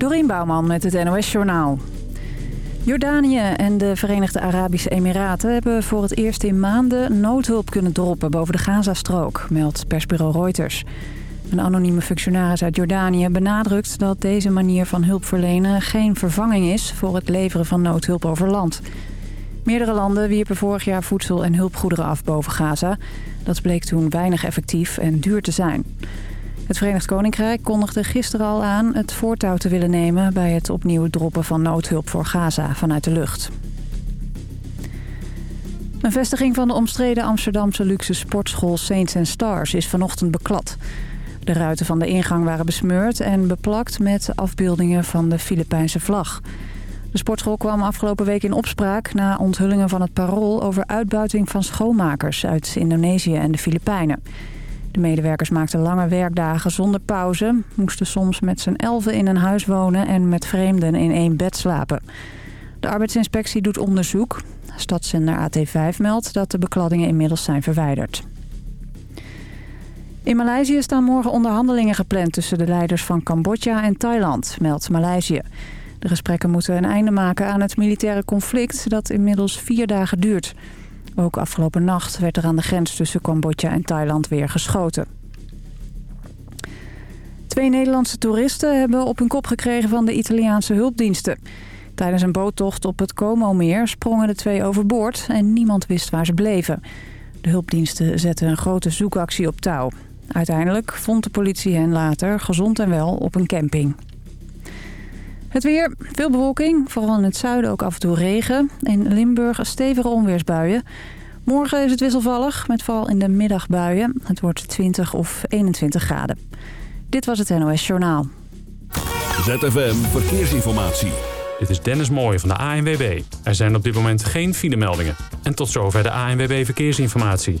Dorien Bouwman met het NOS Journaal. Jordanië en de Verenigde Arabische Emiraten hebben voor het eerst in maanden noodhulp kunnen droppen boven de Gazastrook, meldt persbureau Reuters. Een anonieme functionaris uit Jordanië benadrukt dat deze manier van hulp verlenen geen vervanging is voor het leveren van noodhulp over land. Meerdere landen wierpen vorig jaar voedsel en hulpgoederen af boven Gaza. Dat bleek toen weinig effectief en duur te zijn. Het Verenigd Koninkrijk kondigde gisteren al aan het voortouw te willen nemen... bij het opnieuw droppen van noodhulp voor Gaza vanuit de lucht. Een vestiging van de omstreden Amsterdamse luxe sportschool Saints Stars is vanochtend beklad. De ruiten van de ingang waren besmeurd en beplakt met afbeeldingen van de Filipijnse vlag. De sportschool kwam afgelopen week in opspraak na onthullingen van het parool over uitbuiting van schoonmakers uit Indonesië en de Filipijnen. De medewerkers maakten lange werkdagen zonder pauze, moesten soms met z'n elfen in een huis wonen en met vreemden in één bed slapen. De arbeidsinspectie doet onderzoek. Stadszender AT5 meldt dat de bekladdingen inmiddels zijn verwijderd. In Maleisië staan morgen onderhandelingen gepland tussen de leiders van Cambodja en Thailand, meldt Maleisië. De gesprekken moeten een einde maken aan het militaire conflict dat inmiddels vier dagen duurt. Ook afgelopen nacht werd er aan de grens tussen Cambodja en Thailand weer geschoten. Twee Nederlandse toeristen hebben op hun kop gekregen van de Italiaanse hulpdiensten. Tijdens een boottocht op het Como-meer sprongen de twee overboord en niemand wist waar ze bleven. De hulpdiensten zetten een grote zoekactie op touw. Uiteindelijk vond de politie hen later gezond en wel op een camping. Het weer, veel bewolking, vooral in het zuiden ook af en toe regen. In Limburg stevige onweersbuien. Morgen is het wisselvallig, met vooral in de middagbuien. Het wordt 20 of 21 graden. Dit was het NOS Journaal. ZFM Verkeersinformatie. Dit is Dennis Mooij van de ANWB. Er zijn op dit moment geen filemeldingen. En tot zover de ANWB Verkeersinformatie.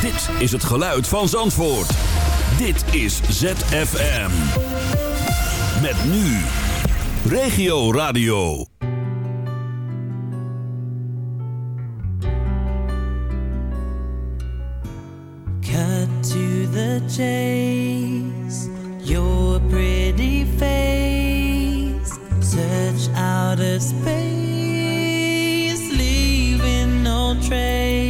Dit is het geluid van Zandvoort. Dit is ZFM. Met nu. Regio Radio. Cut to the chase. Your pretty face. Search outer space. Leaving no trace.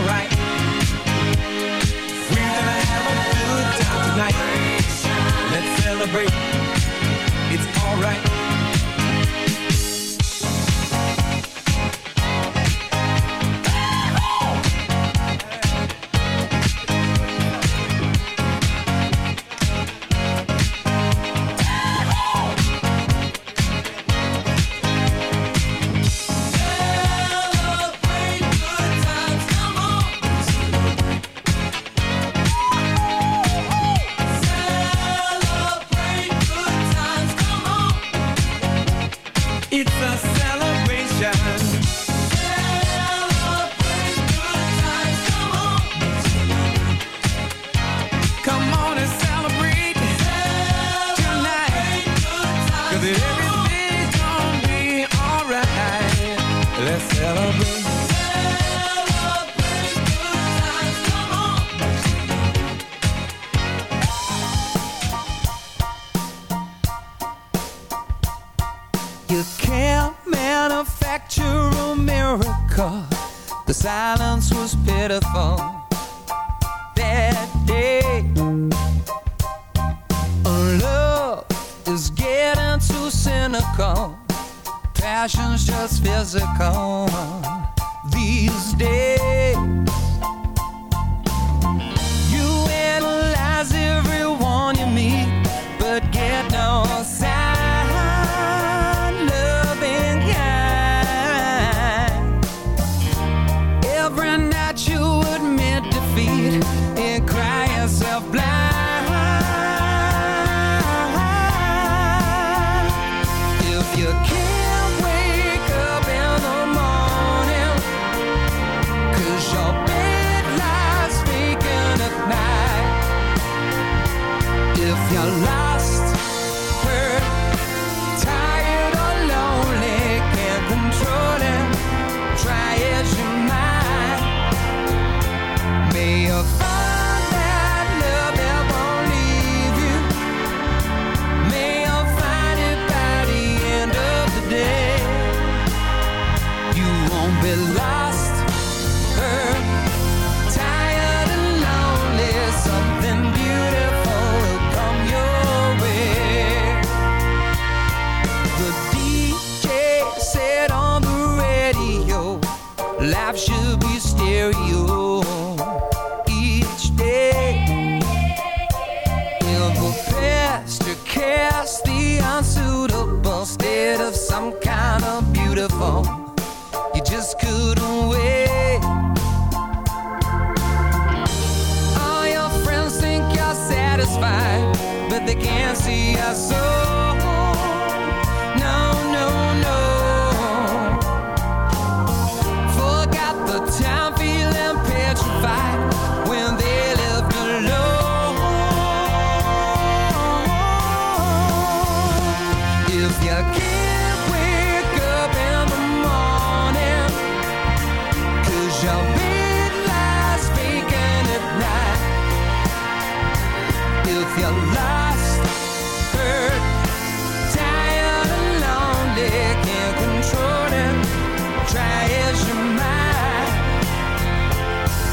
alright. We're gonna have a good time tonight. Let's celebrate.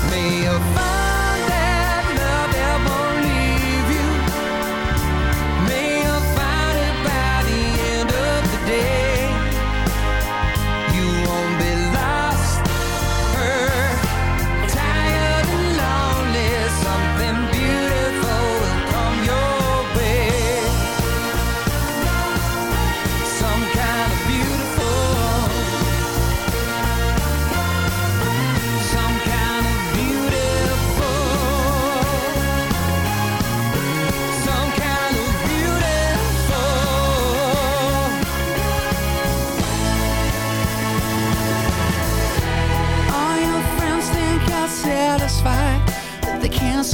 me a fire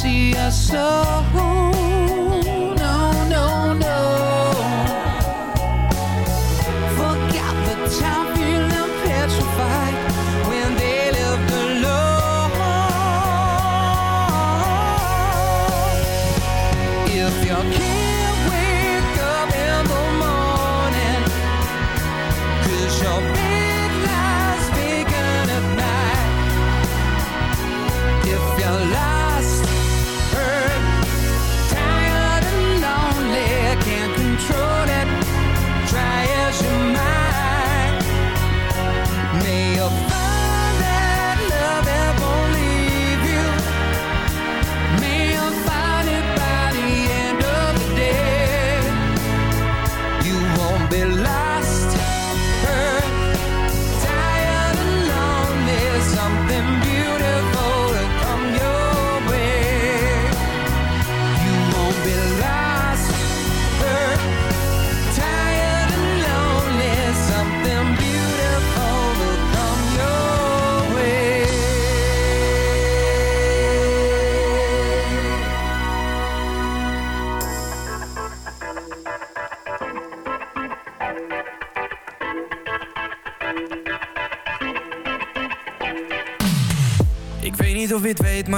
see us so.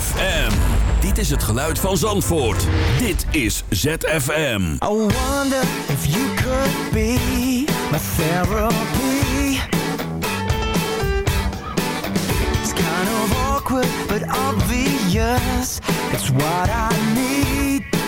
ZFM. Dit is het geluid van Zandvoort. Dit is ZFM. I wonder if you could be my therapy. It's kind of awkward, but obvious. It's what I need.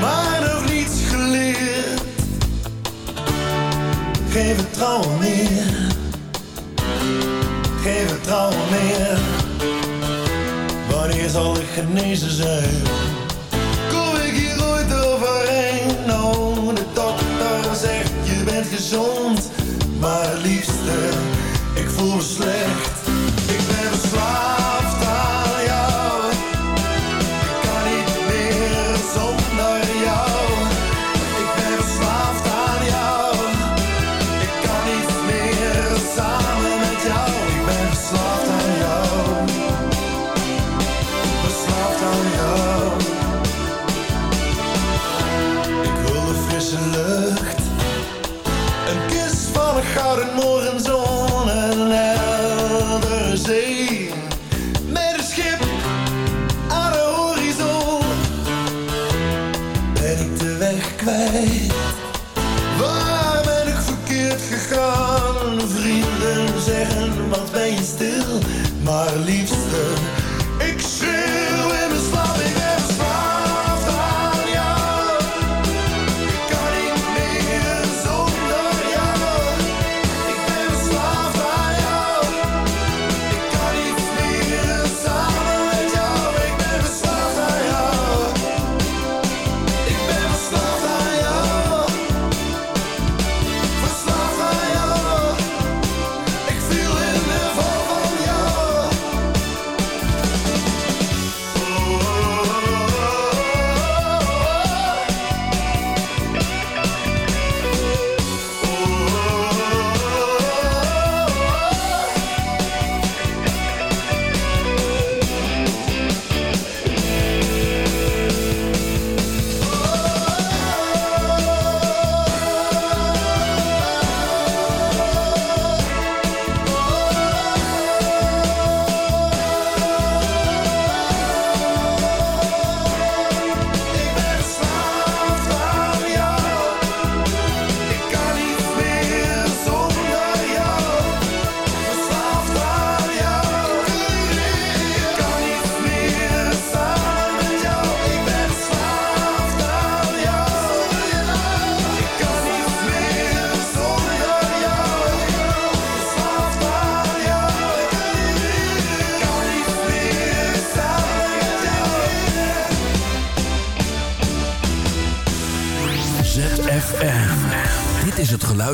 maar nog niets geleerd. Geef het vertrouwen meer, geen vertrouwen meer. Wanneer zal ik genezen zijn? Kom ik hier ooit overheen? Nou, de dokter zegt je bent gezond, maar het liefste, ik voel me slecht.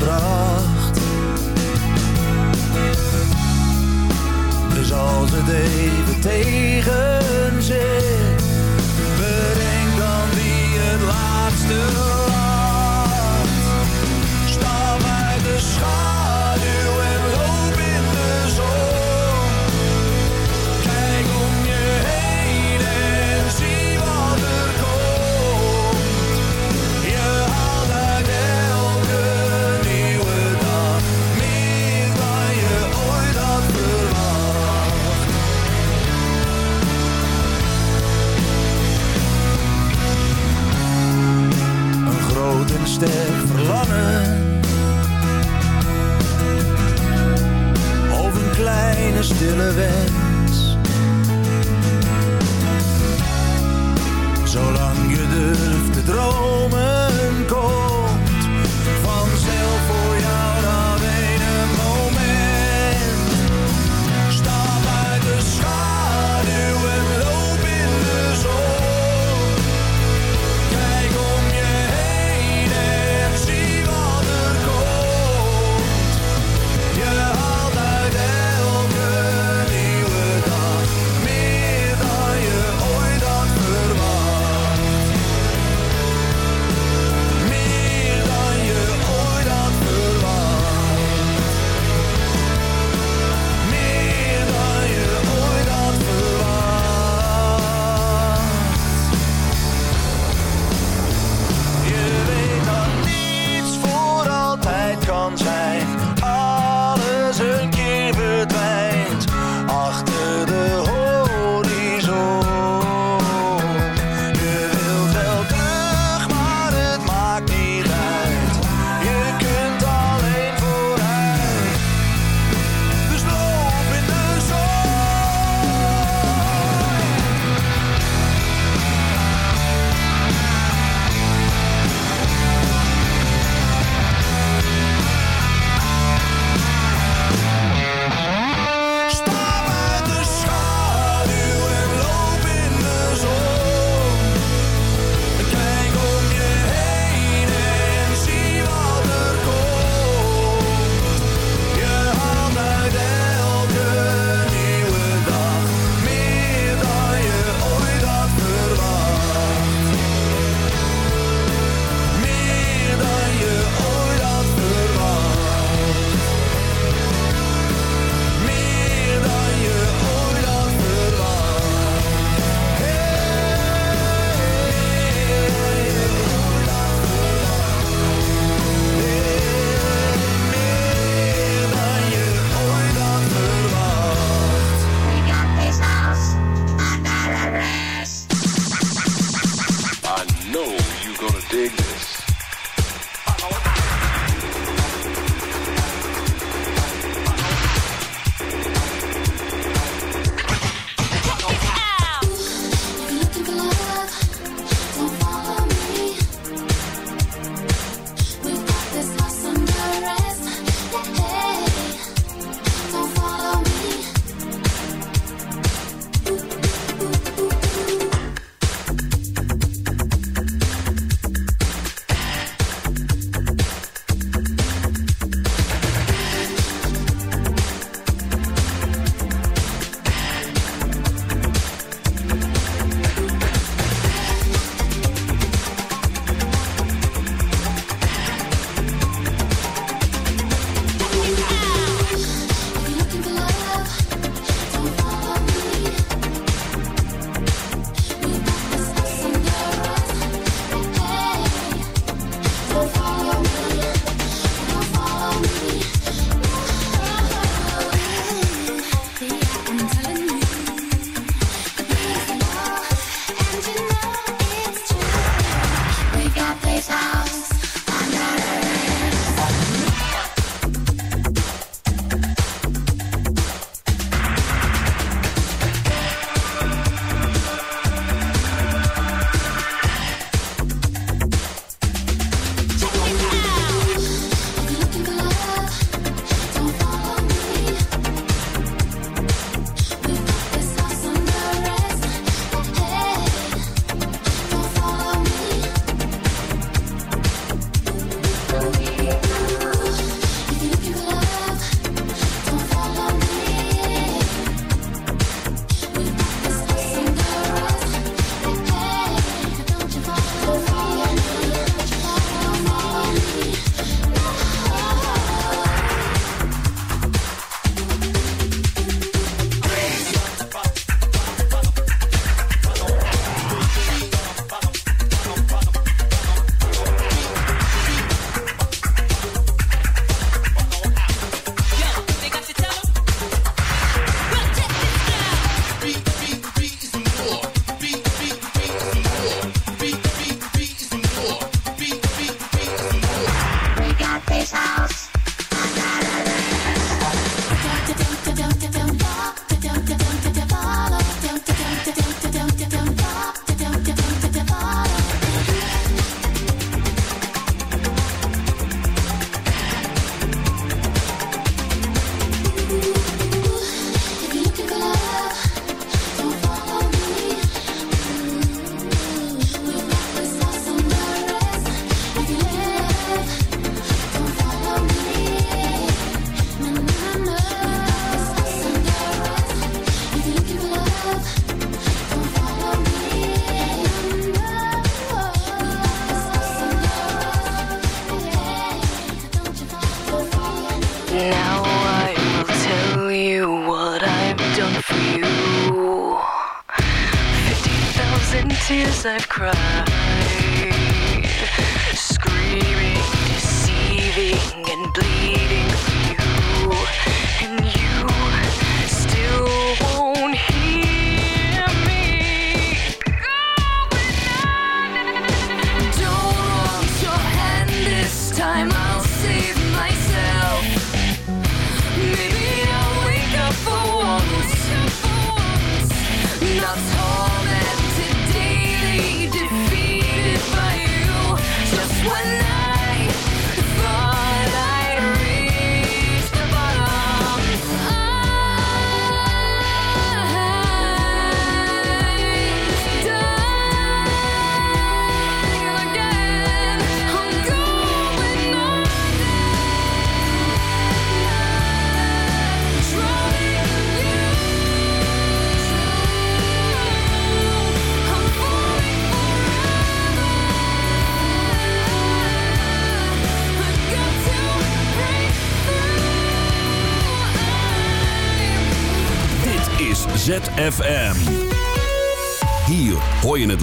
gebracht. Dus als het even tegen zit, bedenk dan wie het laatste lever.